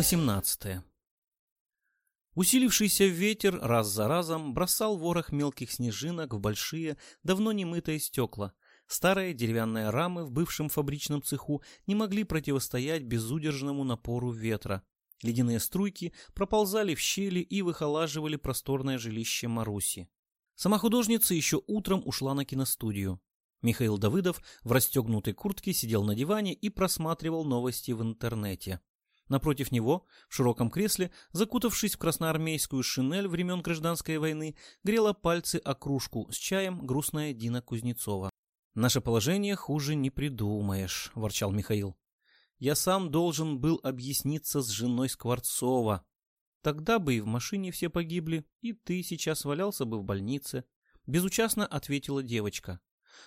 Глава 18 Усилившийся ветер раз за разом бросал ворох мелких снежинок в большие, давно немытые стекла. Старые деревянные рамы в бывшем фабричном цеху не могли противостоять безудержному напору ветра. Ледяные струйки проползали в щели и выхолаживали просторное жилище Маруси. Сама художница еще утром ушла на киностудию. Михаил Давыдов в расстегнутой куртке сидел на диване и просматривал новости в интернете. Напротив него, в широком кресле, закутавшись в красноармейскую шинель времен гражданской войны, грела пальцы о кружку с чаем грустная Дина Кузнецова. «Наше положение хуже не придумаешь», — ворчал Михаил. «Я сам должен был объясниться с женой Скворцова. Тогда бы и в машине все погибли, и ты сейчас валялся бы в больнице», — безучастно ответила девочка.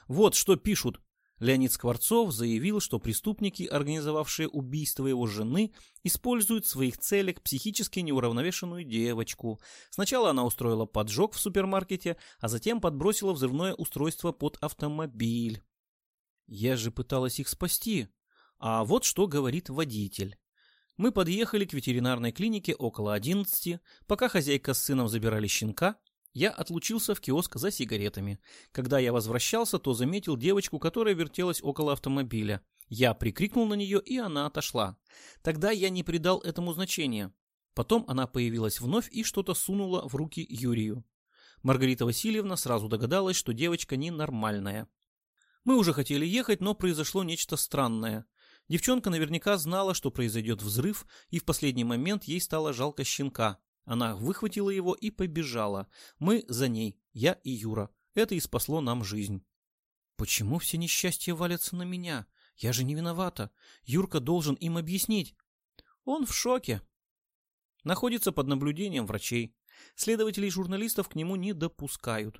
«Вот что пишут Леонид Скворцов заявил, что преступники, организовавшие убийство его жены, используют в своих целях психически неуравновешенную девочку. Сначала она устроила поджог в супермаркете, а затем подбросила взрывное устройство под автомобиль. Я же пыталась их спасти. А вот что говорит водитель. Мы подъехали к ветеринарной клинике около 11, пока хозяйка с сыном забирали щенка, я отлучился в киоск за сигаретами. Когда я возвращался, то заметил девочку, которая вертелась около автомобиля. Я прикрикнул на нее, и она отошла. Тогда я не придал этому значения. Потом она появилась вновь и что-то сунула в руки Юрию. Маргарита Васильевна сразу догадалась, что девочка ненормальная. Мы уже хотели ехать, но произошло нечто странное. Девчонка наверняка знала, что произойдет взрыв, и в последний момент ей стало жалко щенка. Она выхватила его и побежала. Мы за ней, я и Юра. Это и спасло нам жизнь. Почему все несчастья валятся на меня? Я же не виновата. Юрка должен им объяснить. Он в шоке. Находится под наблюдением врачей. Следователей и журналистов к нему не допускают.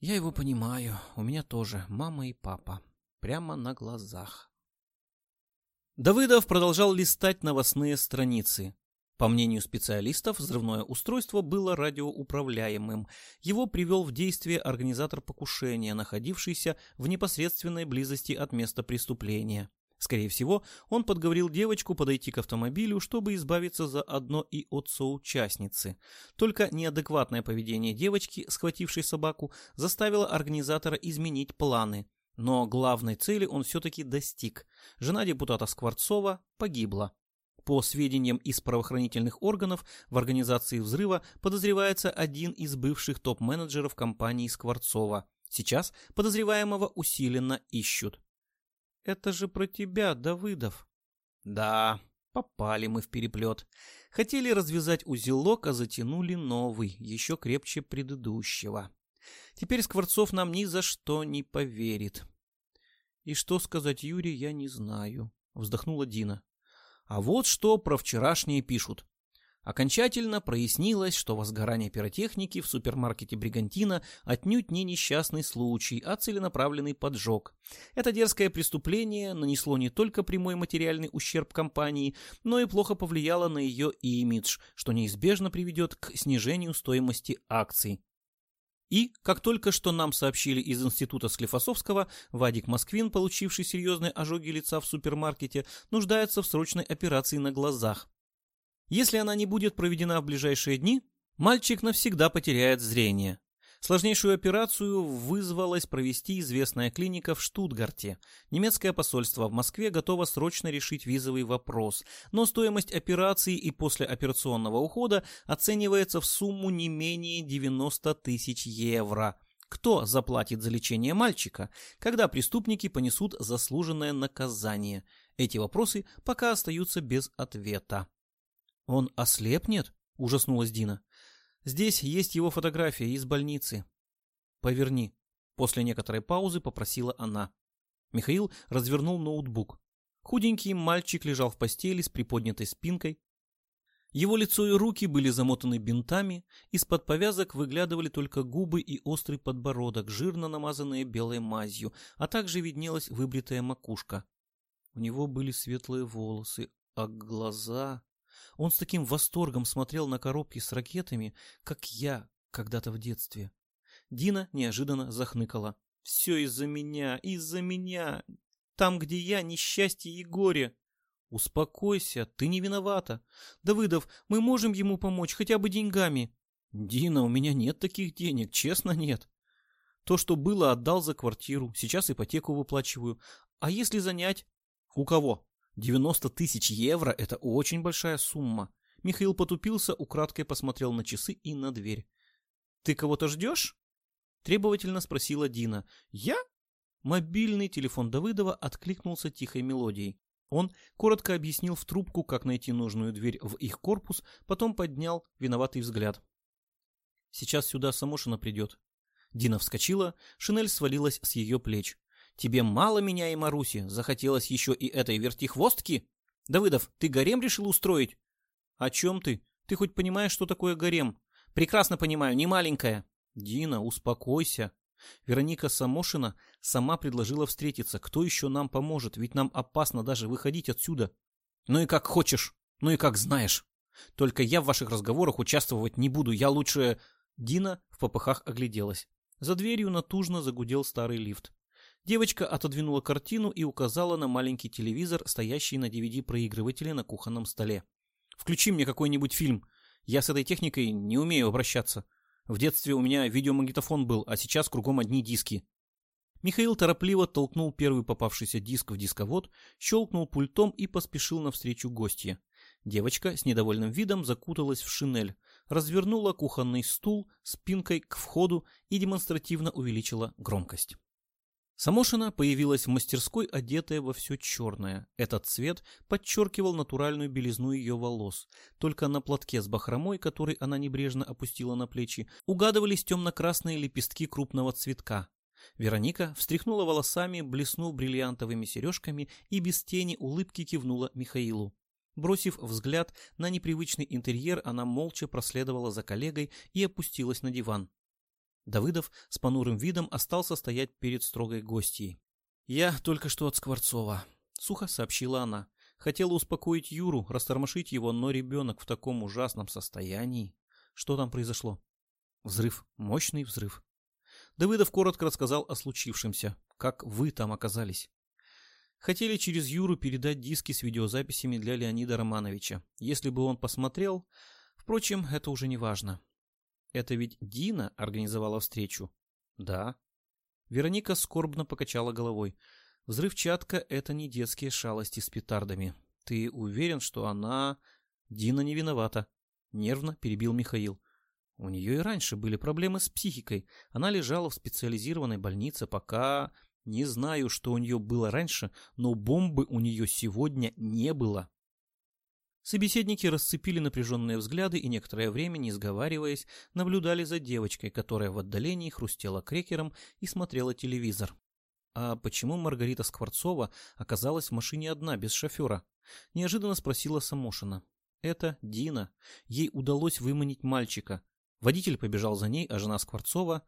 Я его понимаю. У меня тоже мама и папа. Прямо на глазах. Давыдов продолжал листать новостные страницы. По мнению специалистов, взрывное устройство было радиоуправляемым. Его привел в действие организатор покушения, находившийся в непосредственной близости от места преступления. Скорее всего, он подговорил девочку подойти к автомобилю, чтобы избавиться заодно и от соучастницы. Только неадекватное поведение девочки, схватившей собаку, заставило организатора изменить планы. Но главной цели он все-таки достиг. Жена депутата Скворцова погибла. По сведениям из правоохранительных органов, в организации взрыва подозревается один из бывших топ-менеджеров компании Скворцова. Сейчас подозреваемого усиленно ищут. «Это же про тебя, Давыдов». «Да, попали мы в переплет. Хотели развязать узелок, а затянули новый, еще крепче предыдущего. Теперь Скворцов нам ни за что не поверит». «И что сказать Юре, я не знаю», — вздохнула Дина. А вот что про вчерашнее пишут. Окончательно прояснилось, что возгорание пиротехники в супермаркете «Бригантина» отнюдь не несчастный случай, а целенаправленный поджог. Это дерзкое преступление нанесло не только прямой материальный ущерб компании, но и плохо повлияло на ее имидж, что неизбежно приведет к снижению стоимости акций. И, как только что нам сообщили из института Склифосовского, Вадик Москвин, получивший серьезные ожоги лица в супермаркете, нуждается в срочной операции на глазах. Если она не будет проведена в ближайшие дни, мальчик навсегда потеряет зрение. Сложнейшую операцию вызвалась провести известная клиника в Штутгарте. Немецкое посольство в Москве готово срочно решить визовый вопрос, но стоимость операции и послеоперационного ухода оценивается в сумму не менее 90 тысяч евро. Кто заплатит за лечение мальчика, когда преступники понесут заслуженное наказание? Эти вопросы пока остаются без ответа. «Он ослепнет?» – ужаснулась Дина. Здесь есть его фотография из больницы. Поверни. После некоторой паузы попросила она. Михаил развернул ноутбук. Худенький мальчик лежал в постели с приподнятой спинкой. Его лицо и руки были замотаны бинтами, из-под повязок выглядывали только губы и острый подбородок, жирно намазанные белой мазью, а также виднелась выбритая макушка. У него были светлые волосы, а глаза... Он с таким восторгом смотрел на коробки с ракетами, как я когда-то в детстве. Дина неожиданно захныкала. «Все из-за меня, из-за меня! Там, где я, несчастье и горе!» Успокойся, ты не виновата. Давыдов, мы можем ему помочь хотя бы деньгами. Дина, у меня нет таких денег, честно нет. То, что было, отдал за квартиру, сейчас ипотеку выплачиваю. А если занять? У кого? 90 тысяч евро – это очень большая сумма. Михаил потупился, украдкой посмотрел на часы и на дверь. «Ты кого-то ждешь?» Требовательно спросила Дина. «Я?» Мобильный телефон Давыдова откликнулся тихой мелодией. Он коротко объяснил в трубку, как найти нужную дверь в их корпус, потом поднял виноватый взгляд. «Сейчас сюда Самошина придет». Дина вскочила, шинель свалилась с ее плеч. «Тебе мало меня и Маруси, захотелось еще и этой вертихвостки? Давыдов, ты гарем решил устроить?» «О чем ты? Ты хоть понимаешь, что такое гарем?» «Прекрасно понимаю, не маленькая». «Дина, успокойся». Вероника Самошина сама предложила встретиться. Кто еще нам поможет? Ведь нам опасно даже выходить отсюда. Ну и как хочешь. Ну и как знаешь. Только я в ваших разговорах участвовать не буду. Я лучше... Дина в попыхах огляделась. За дверью натужно загудел старый лифт. Девочка отодвинула картину и указала на маленький телевизор, стоящий на DVD-проигрывателе на кухонном столе. «Включи мне какой-нибудь фильм. Я с этой техникой не умею обращаться. В детстве у меня видеомагнитофон был, а сейчас кругом одни диски. Михаил торопливо толкнул первый попавшийся диск в дисковод, щелкнул пультом и поспешил навстречу гостье. Девочка с недовольным видом закуталась в шинель, развернула кухонный стул спинкой к входу и демонстративно увеличила громкость. Самошина появилась в мастерской, одетая во все черное. Этот цвет подчеркивал натуральную белизну ее волос. Только на платке с бахромой, который она небрежно опустила на плечи, угадывались темно-красные лепестки крупного цветка. Вероника встряхнула волосами, блеснув бриллиантовыми сережками и без тени улыбки кивнула Михаилу. Бросив взгляд на непривычный интерьер, она молча проследовала за коллегой и опустилась на диван. Давыдов с понурым видом остался стоять перед строгой гостьей. «Я только что от Скворцова», — сухо сообщила она. Хотела успокоить Юру, растормошить его, но ребенок в таком ужасном состоянии. Что там произошло? Взрыв. Мощный взрыв. Давыдов коротко рассказал о случившемся. Как вы там оказались? Хотели через Юру передать диски с видеозаписями для Леонида Романовича. Если бы он посмотрел... Впрочем, это уже не важно. Это ведь Дина организовала встречу? Да. Вероника скорбно покачала головой. Взрывчатка — это не детские шалости с петардами. Ты уверен, что она... Дина не виновата. Нервно перебил Михаил. У нее и раньше были проблемы с психикой. Она лежала в специализированной больнице, пока... Не знаю, что у нее было раньше, но бомбы у нее сегодня не было. Собеседники расцепили напряженные взгляды и некоторое время, не сговариваясь, наблюдали за девочкой, которая в отдалении хрустела крекером и смотрела телевизор. «А почему Маргарита Скворцова оказалась в машине одна, без шофера?» – неожиданно спросила Самошина. «Это Дина. Ей удалось выманить мальчика. Водитель побежал за ней, а жена Скворцова...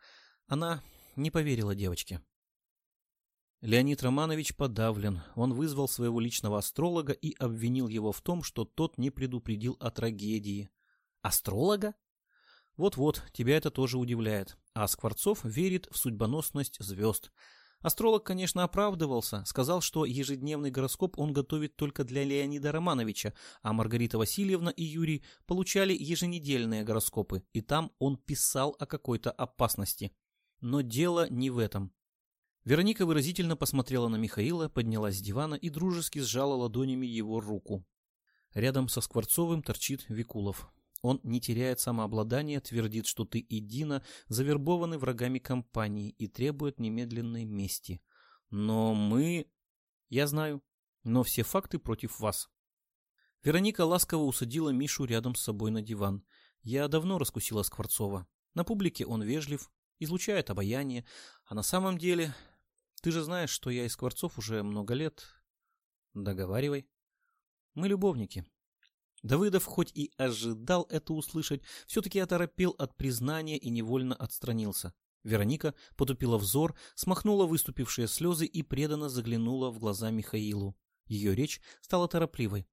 Она не поверила девочке. Леонид Романович подавлен. Он вызвал своего личного астролога и обвинил его в том, что тот не предупредил о трагедии. Астролога? Вот-вот, тебя это тоже удивляет. А Скворцов верит в судьбоносность звезд. Астролог, конечно, оправдывался, сказал, что ежедневный гороскоп он готовит только для Леонида Романовича, а Маргарита Васильевна и Юрий получали еженедельные гороскопы, и там он писал о какой-то опасности. Но дело не в этом. Вероника выразительно посмотрела на Михаила, поднялась с дивана и дружески сжала ладонями его руку. Рядом со Скворцовым торчит Викулов. Он не теряет самообладания, твердит, что ты и Дина завербованы врагами компании и требует немедленной мести. Но мы... Я знаю, но все факты против вас. Вероника ласково усадила Мишу рядом с собой на диван. Я давно раскусила Скворцова. На публике он вежлив, излучает обаяние, а на самом деле ты же знаешь, что я из Скворцов уже много лет. Договаривай. Мы любовники. Давыдов хоть и ожидал это услышать, все-таки оторопел от признания и невольно отстранился. Вероника потупила взор, смахнула выступившие слезы и преданно заглянула в глаза Михаилу. Ее речь стала торопливой.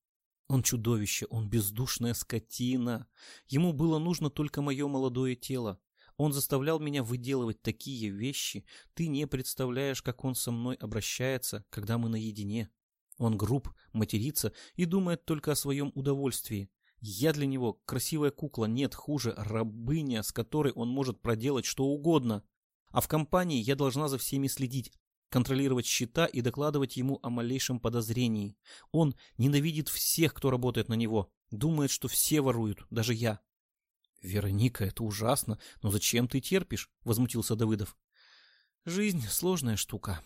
Он чудовище, он бездушная скотина. Ему было нужно только мое молодое тело. Он заставлял меня выделывать такие вещи. Ты не представляешь, как он со мной обращается, когда мы наедине. Он груб, матерится и думает только о своем удовольствии. Я для него красивая кукла, нет хуже, рабыня, с которой он может проделать что угодно. А в компании я должна за всеми следить, контролировать счета и докладывать ему о малейшем подозрении. Он ненавидит всех, кто работает на него, думает, что все воруют, даже я. «Вероника, это ужасно, но зачем ты терпишь?» — возмутился Давыдов. «Жизнь — сложная штука.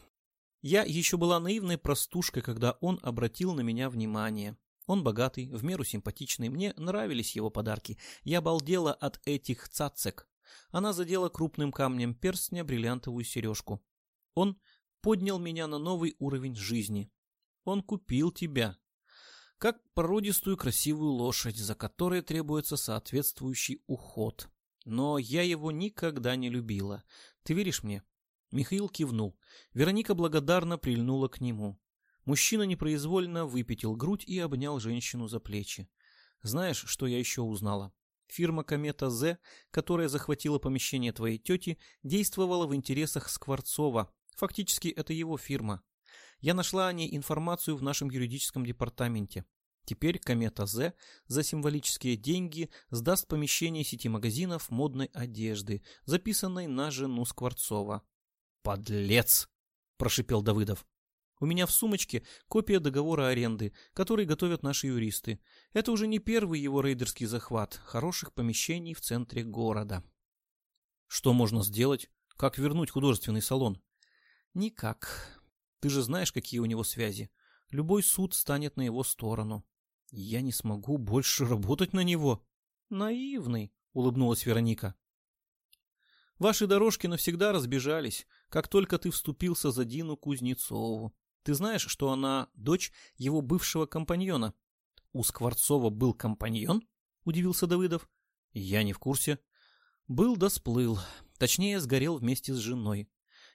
Я еще была наивной простушкой, когда он обратил на меня внимание. Он богатый, в меру симпатичный, мне нравились его подарки. Я балдела от этих цацек. Она задела крупным камнем перстня бриллиантовую сережку. Он поднял меня на новый уровень жизни. Он купил тебя. Как породистую красивую лошадь, за которой требуется соответствующий уход. Но я его никогда не любила. Ты веришь мне? Михаил кивнул. Вероника благодарно прильнула к нему. Мужчина непроизвольно выпятил грудь и обнял женщину за плечи. Знаешь, что я еще узнала? Фирма «Комета З», которая захватила помещение твоей тети, действовала в интересах Скворцова. Фактически, это его фирма. Я нашла о ней информацию в нашем юридическом департаменте. Теперь «Комета З» за символические деньги сдаст помещение сети магазинов модной одежды, записанной на жену Скворцова. «Подлец!» – прошипел Давыдов. У меня в сумочке копия договора аренды, который готовят наши юристы. Это уже не первый его рейдерский захват хороших помещений в центре города. Что можно сделать? Как вернуть художественный салон? Никак. Ты же знаешь, какие у него связи. Любой суд станет на его сторону. Я не смогу больше работать на него. Наивный, улыбнулась Вероника. Ваши дорожки навсегда разбежались, как только ты вступился за Дину Кузнецову. Ты знаешь, что она дочь его бывшего компаньона? У Скворцова был компаньон? Удивился Давыдов. Я не в курсе. Был да сплыл. Точнее, сгорел вместе с женой.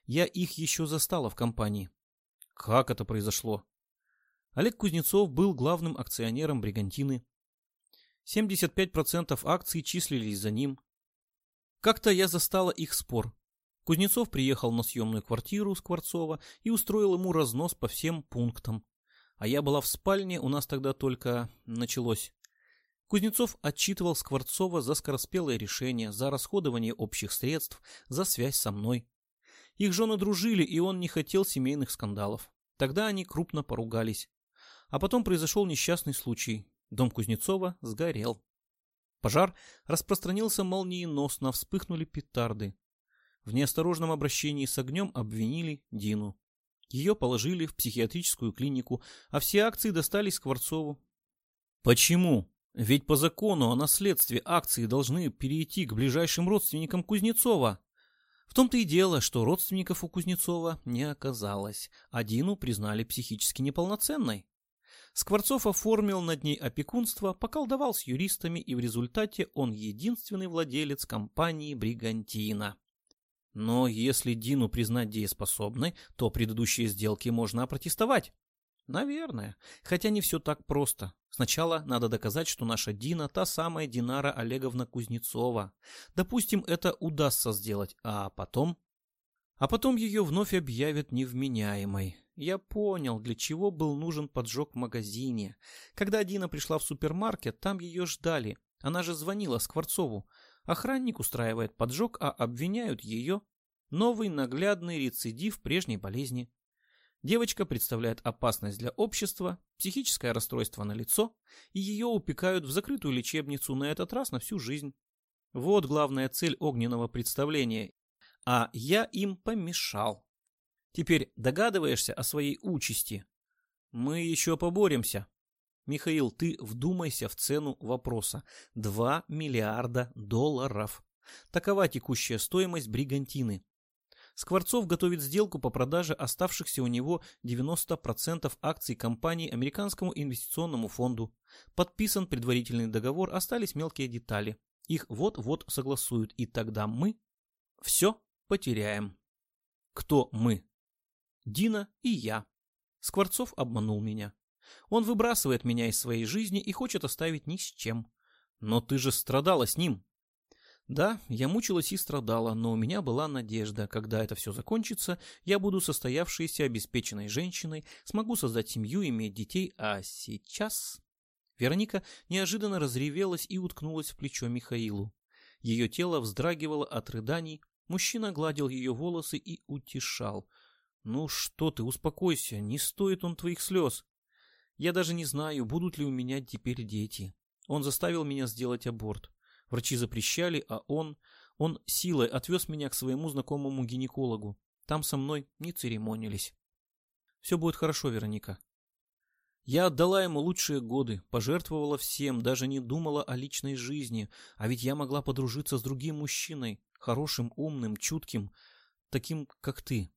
Я их еще застала в компании. Как это произошло? Олег Кузнецов был главным акционером Бригантины. 75% акций числились за ним. Как-то я застала их спор. Кузнецов приехал на съемную квартиру Скворцова и устроил ему разнос по всем пунктам. А я была в спальне, у нас тогда только началось. Кузнецов отчитывал Скворцова за скороспелое решение, за расходование общих средств, за связь со мной. Их жены дружили, и он не хотел семейных скандалов. Тогда они крупно поругались. А потом произошел несчастный случай. Дом Кузнецова сгорел. Пожар распространился молниеносно, вспыхнули петарды. В неосторожном обращении с огнем обвинили Дину. Ее положили в психиатрическую клинику, а все акции достались Скворцову. Почему? Ведь по закону о наследстве акции должны перейти к ближайшим родственникам Кузнецова. В том-то и дело, что родственников у Кузнецова не оказалось, а Дину признали психически неполноценной. Скворцов оформил над ней опекунство, поколдовал с юристами, и в результате он единственный владелец компании «Бригантина». Но если Дину признать дееспособной, то предыдущие сделки можно опротестовать. Наверное. Хотя не все так просто. Сначала надо доказать, что наша Дина та самая Динара Олеговна Кузнецова. Допустим, это удастся сделать, а потом... А потом ее вновь объявят невменяемой. Я понял, для чего был нужен поджог в магазине. Когда Дина пришла в супермаркет, там ее ждали. Она же звонила Скворцову. Охранник устраивает поджог, а обвиняют ее. Новый наглядный рецидив прежней болезни. Девочка представляет опасность для общества, психическое расстройство на лицо, и ее упекают в закрытую лечебницу на этот раз на всю жизнь. Вот главная цель огненного представления. А я им помешал. Теперь догадываешься о своей участи? Мы еще поборемся. Михаил, ты вдумайся в цену вопроса. 2 миллиарда долларов. Такова текущая стоимость бригантины. Скворцов готовит сделку по продаже оставшихся у него 90% акций компании Американскому инвестиционному фонду. Подписан предварительный договор, остались мелкие детали. Их вот-вот согласуют, и тогда мы все потеряем. Кто мы? Дина и я. Скворцов обманул меня. Он выбрасывает меня из своей жизни и хочет оставить ни с чем. Но ты же страдала с ним. Да, я мучилась и страдала, но у меня была надежда, когда это все закончится, я буду состоявшейся обеспеченной женщиной, смогу создать семью, иметь детей, а сейчас... Вероника неожиданно разревелась и уткнулась в плечо Михаилу. Ее тело вздрагивало от рыданий, мужчина гладил ее волосы и утешал. «Ну что ты, успокойся, не стоит он твоих слез. Я даже не знаю, будут ли у меня теперь дети. Он заставил меня сделать аборт. Врачи запрещали, а он... Он силой отвез меня к своему знакомому гинекологу. Там со мной не церемонились. Все будет хорошо, Вероника. Я отдала ему лучшие годы, пожертвовала всем, даже не думала о личной жизни, а ведь я могла подружиться с другим мужчиной, хорошим, умным, чутким, таким, как ты.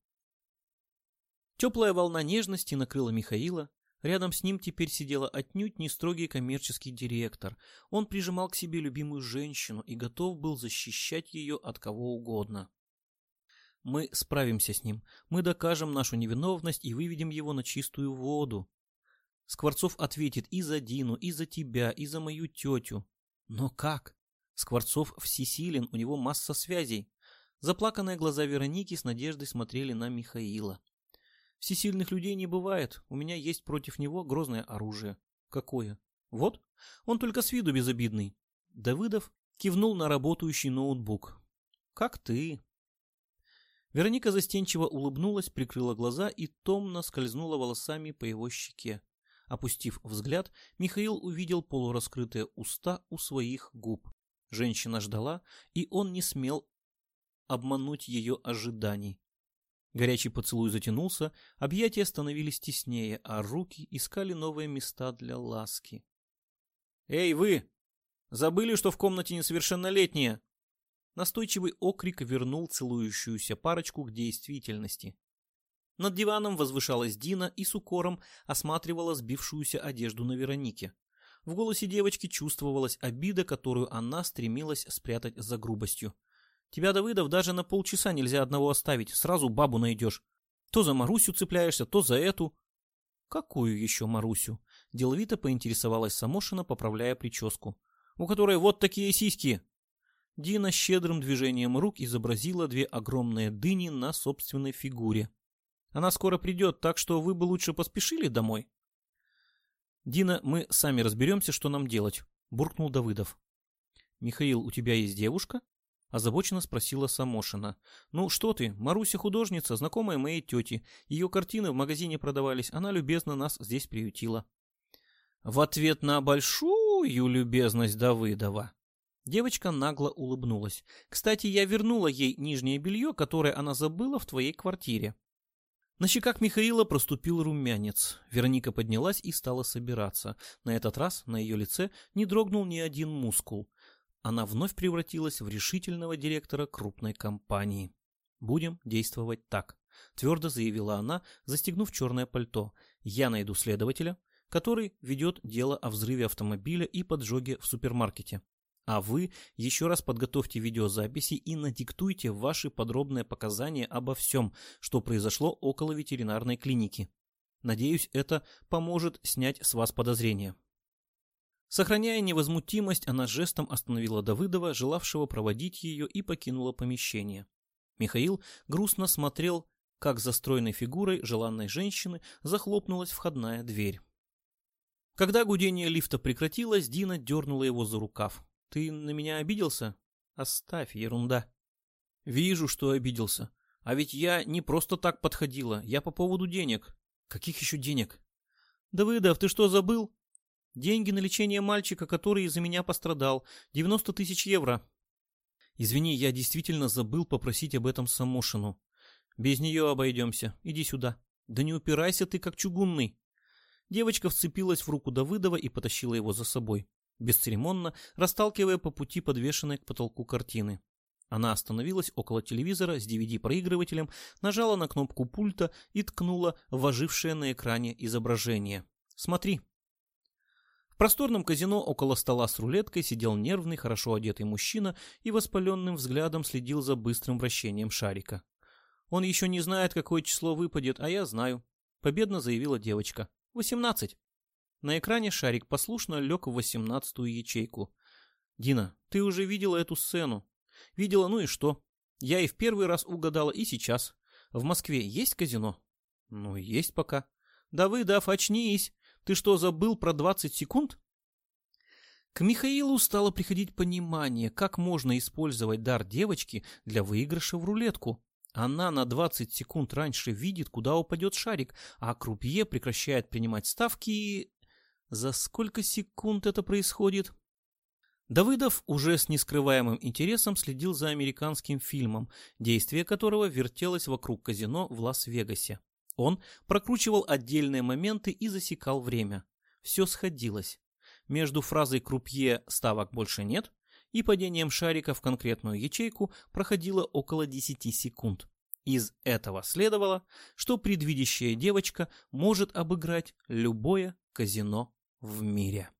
Теплая волна нежности накрыла Михаила, Рядом с ним теперь сидела отнюдь не строгий коммерческий директор. Он прижимал к себе любимую женщину и готов был защищать ее от кого угодно. Мы справимся с ним. Мы докажем нашу невиновность и выведем его на чистую воду. Скворцов ответит и за Дину, и за тебя, и за мою тетю. Но как? Скворцов всесилен, у него масса связей. Заплаканные глаза Вероники с надеждой смотрели на Михаила. Всесильных людей не бывает. У меня есть против него грозное оружие. Какое? Вот. Он только с виду безобидный. Давыдов кивнул на работающий ноутбук. Как ты? Вероника застенчиво улыбнулась, прикрыла глаза и томно скользнула волосами по его щеке. Опустив взгляд, Михаил увидел полураскрытые уста у своих губ. Женщина ждала, и он не смел обмануть ее ожиданий. Горячий поцелуй затянулся, объятия становились теснее, а руки искали новые места для ласки. «Эй, вы! Забыли, что в комнате несовершеннолетняя?» Настойчивый окрик вернул целующуюся парочку к действительности. Над диваном возвышалась Дина и с укором осматривала сбившуюся одежду на Веронике. В голосе девочки чувствовалась обида, которую она стремилась спрятать за грубостью. Тебя, Давыдов, даже на полчаса нельзя одного оставить, сразу бабу найдешь. То за Марусю цепляешься, то за эту. Какую еще Марусю? Деловито поинтересовалась Самошина, поправляя прическу. У которой вот такие сиськи. Дина щедрым движением рук изобразила две огромные дыни на собственной фигуре. Она скоро придет, так что вы бы лучше поспешили домой. Дина, мы сами разберемся, что нам делать, буркнул Давыдов. Михаил, у тебя есть девушка? Озабоченно спросила Самошина. «Ну что ты, Маруся художница, знакомая моей тети. Ее картины в магазине продавались, она любезно нас здесь приютила». В ответ на большую любезность Давыдова девочка нагло улыбнулась. «Кстати, я вернула ей нижнее белье, которое она забыла в твоей квартире». На щеках Михаила проступил румянец. Вероника поднялась и стала собираться. На этот раз на ее лице не дрогнул ни один мускул она вновь превратилась в решительного директора крупной компании. «Будем действовать так», — твердо заявила она, застегнув черное пальто. «Я найду следователя, который ведет дело о взрыве автомобиля и поджоге в супермаркете. А вы еще раз подготовьте видеозаписи и надиктуйте ваши подробные показания обо всем, что произошло около ветеринарной клиники. Надеюсь, это поможет снять с вас подозрения. Сохраняя невозмутимость, она жестом остановила Давыдова, желавшего проводить ее, и покинула помещение. Михаил грустно смотрел, как за стройной фигурой желанной женщины захлопнулась входная дверь. Когда гудение лифта прекратилось, Дина дернула его за рукав. «Ты на меня обиделся? Оставь, ерунда». «Вижу, что обиделся. А ведь я не просто так подходила, я по поводу денег». «Каких еще денег?» «Давыдов, ты что, забыл? Деньги на лечение мальчика, который из-за меня пострадал. 90 тысяч евро. Извини, я действительно забыл попросить об этом Самошину. Без нее обойдемся. Иди сюда. Да не упирайся ты, как чугунный. Девочка вцепилась в руку Давыдова и потащила его за собой, бесцеремонно расталкивая по пути подвешенной к потолку картины. Она остановилась около телевизора с DVD-проигрывателем, нажала на кнопку пульта и ткнула в ожившее на экране изображение. «Смотри», в просторном казино около стола с рулеткой сидел нервный, хорошо одетый мужчина и воспаленным взглядом следил за быстрым вращением шарика. «Он еще не знает, какое число выпадет, а я знаю», — победно заявила девочка. «Восемнадцать». На экране шарик послушно лег в восемнадцатую ячейку. «Дина, ты уже видела эту сцену. Видела, ну и что? Я и в первый раз угадала, и сейчас. В Москве есть казино? Ну, есть пока. Давыдов, очнись. Ты что, забыл про 20 секунд? К Михаилу стало приходить понимание, как можно использовать дар девочки для выигрыша в рулетку. Она на 20 секунд раньше видит, куда упадет шарик, а крупье прекращает принимать ставки и... За сколько секунд это происходит? Давыдов уже с нескрываемым интересом следил за американским фильмом, действие которого вертелось вокруг казино в Лас-Вегасе. Он прокручивал отдельные моменты и засекал время. Все сходилось. Между фразой «крупье» ставок больше нет и падением шарика в конкретную ячейку проходило около 10 секунд. Из этого следовало, что предвидящая девочка может обыграть любое казино в мире.